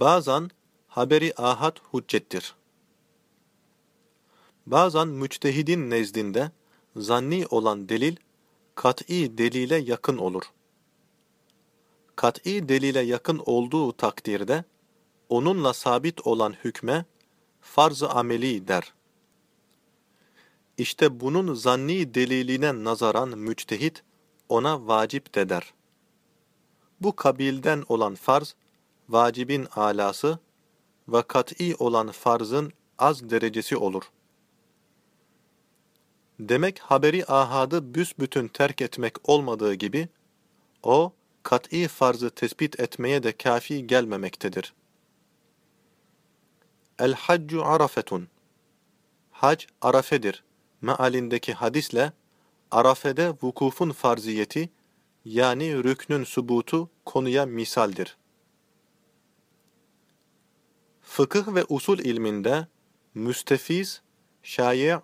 Bazen haberi ahad hüccettir. Bazen müçtehidin nezdinde zanni olan delil kat'i delile yakın olur. Kat'i delile yakın olduğu takdirde onunla sabit olan hükme farz-ı ameli der. İşte bunun zanni deliline nazaran müçtehit ona vacip de der. Bu kabilden olan farz, vacibin alası ve kat'i olan farzın az derecesi olur. Demek haberi ahadı büsbütün terk etmek olmadığı gibi, o, kat'i farzı tespit etmeye de kafi gelmemektedir. El-haccu arafetun. Hac, arafedir. Mealindeki hadisle, arafede vukufun farziyeti, yani rüknün subutu konuya misaldir. Fıkıh ve usul ilminde, müstefiz, şayi'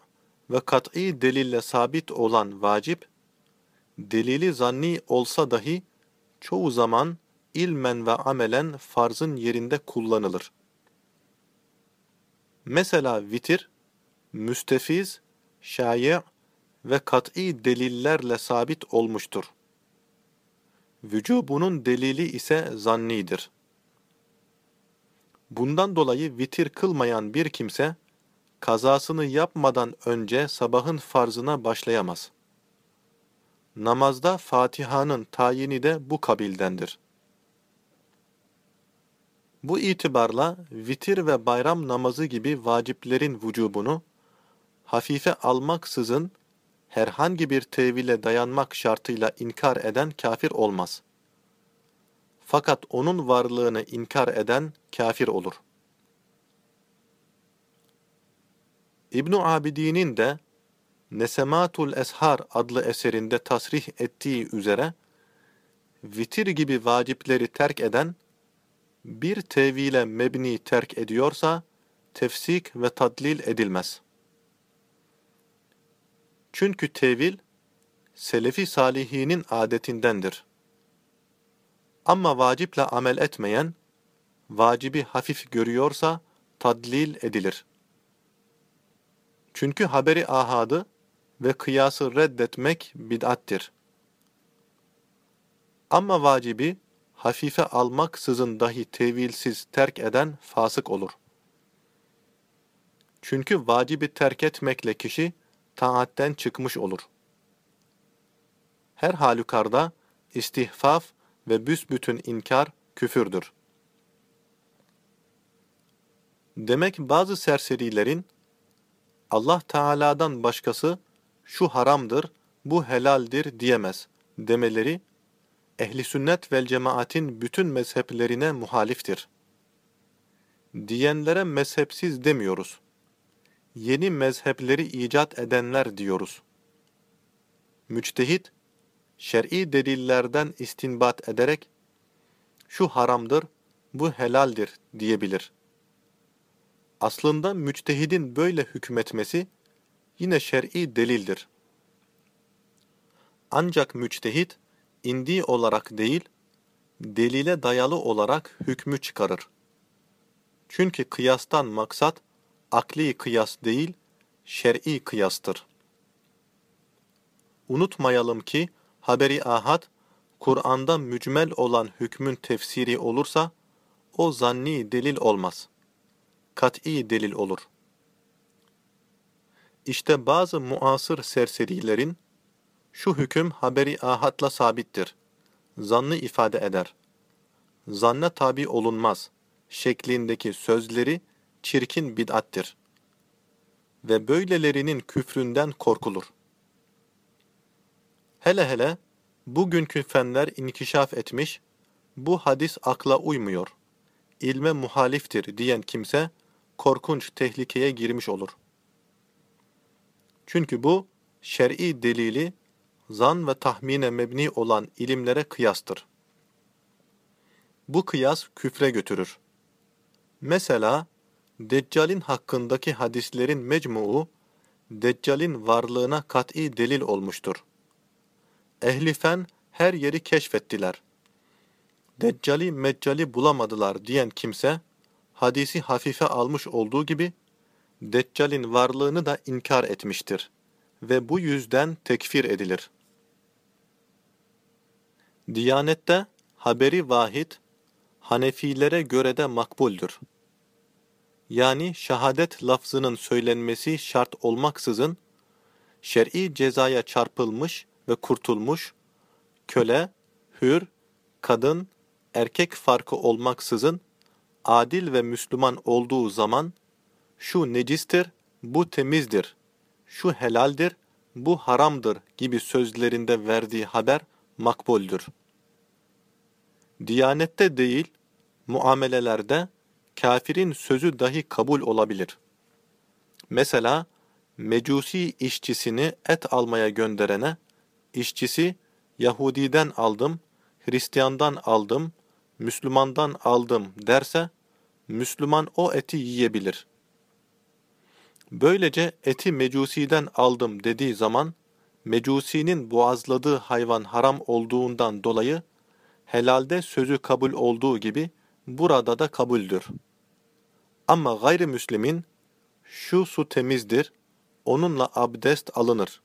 ve kat'i delille sabit olan vacip, delili zanni olsa dahi, çoğu zaman ilmen ve amelen farzın yerinde kullanılır. Mesela vitir, müstefiz, şayi' ve kat'i delillerle sabit olmuştur. Vücubunun delili ise zannidir. Bundan dolayı vitir kılmayan bir kimse, kazasını yapmadan önce sabahın farzına başlayamaz. Namazda Fatiha'nın tayini de bu kabildendir. Bu itibarla vitir ve bayram namazı gibi vaciplerin vücubunu hafife almaksızın herhangi bir tevile dayanmak şartıyla inkar eden kafir olmaz. Fakat onun varlığını inkar eden kafir olur. ibn Abidin'in de Nesematul Eshar adlı eserinde tasrih ettiği üzere vitir gibi vacipleri terk eden bir tevile mebni terk ediyorsa tefsik ve tadlil edilmez. Çünkü tevil selefi salihinin adetindendir. Ama vaciple amel etmeyen, vacibi hafif görüyorsa tadlil edilir. Çünkü haberi ahadı ve kıyası reddetmek bid'attir. Ama vacibi hafife almaksızın dahi tevilsiz terk eden fasık olur. Çünkü vacibi terk etmekle kişi taatten çıkmış olur. Her halükarda istihfaf ve büsbütün inkar küfürdür. Demek bazı serserilerin Allah Teala'dan başkası şu haramdır, bu helaldir diyemez demeleri ehli sünnet vel cemaatin bütün mezheplerine muhaliftir. Diyenlere mezhepsiz demiyoruz. Yeni mezhepleri icat edenler diyoruz. Müçtehit, şer'i delillerden istinbat ederek şu haramdır, bu helaldir diyebilir. Aslında müçtehidin böyle hükmetmesi yine şer'i delildir. Ancak müçtehit indiği olarak değil, delile dayalı olarak hükmü çıkarır. Çünkü kıyastan maksat akli kıyas değil, şer'i kıyastır. Unutmayalım ki haberi ahad, Kur'an'da mücmel olan hükmün tefsiri olursa, o zanni delil olmaz. Kat'i delil olur. İşte bazı muasır serserilerin, şu hüküm haberi ahadla sabittir. Zannı ifade eder. Zanna tabi olunmaz. Şeklindeki sözleri çirkin bid'attir. Ve böylelerinin küfründen korkulur. Hele hele bugünkü fenler inkişaf etmiş, bu hadis akla uymuyor, ilme muhaliftir diyen kimse korkunç tehlikeye girmiş olur. Çünkü bu şer'i delili zan ve tahmine mebni olan ilimlere kıyastır. Bu kıyas küfre götürür. Mesela, Deccal'in hakkındaki hadislerin mecmuu, Deccal'in varlığına kat'i delil olmuştur. Ehli fen her yeri keşfettiler. Deccali meccali bulamadılar diyen kimse, hadisi hafife almış olduğu gibi, Deccal'in varlığını da inkar etmiştir ve bu yüzden tekfir edilir. Diyanette haberi vahid, Hanefilere göre de makbuldür. Yani şehadet lafzının söylenmesi şart olmaksızın, şer'i cezaya çarpılmış ve kurtulmuş, köle, hür, kadın, erkek farkı olmaksızın, adil ve Müslüman olduğu zaman, şu necistir, bu temizdir, şu helaldir, bu haramdır gibi sözlerinde verdiği haber makbuldür. Diyanette değil, muamelelerde kafirin sözü dahi kabul olabilir. Mesela, mecusi işçisini et almaya gönderene, işçisi Yahudiden aldım, Hristiyandan aldım, Müslümandan aldım derse, Müslüman o eti yiyebilir. Böylece eti mecusiden aldım dediği zaman, mecusinin boğazladığı hayvan haram olduğundan dolayı, helalde sözü kabul olduğu gibi, burada da kabuldür. Ama gayrimüslimin, şu su temizdir, onunla abdest alınır.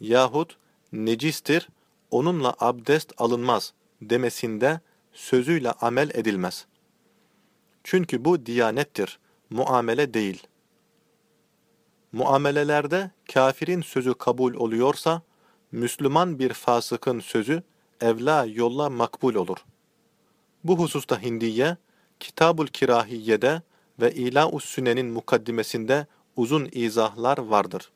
Yahut necistir, onunla abdest alınmaz demesinde sözüyle amel edilmez. Çünkü bu diyanettir, muamele değil. Muamelelerde kafirin sözü kabul oluyorsa, Müslüman bir fasıkın sözü evla yolla makbul olur. Bu hususta Hindiye, Kitabul Kirahiyye'de ve İla-us Sünen'in mukaddimesinde uzun izahlar vardır.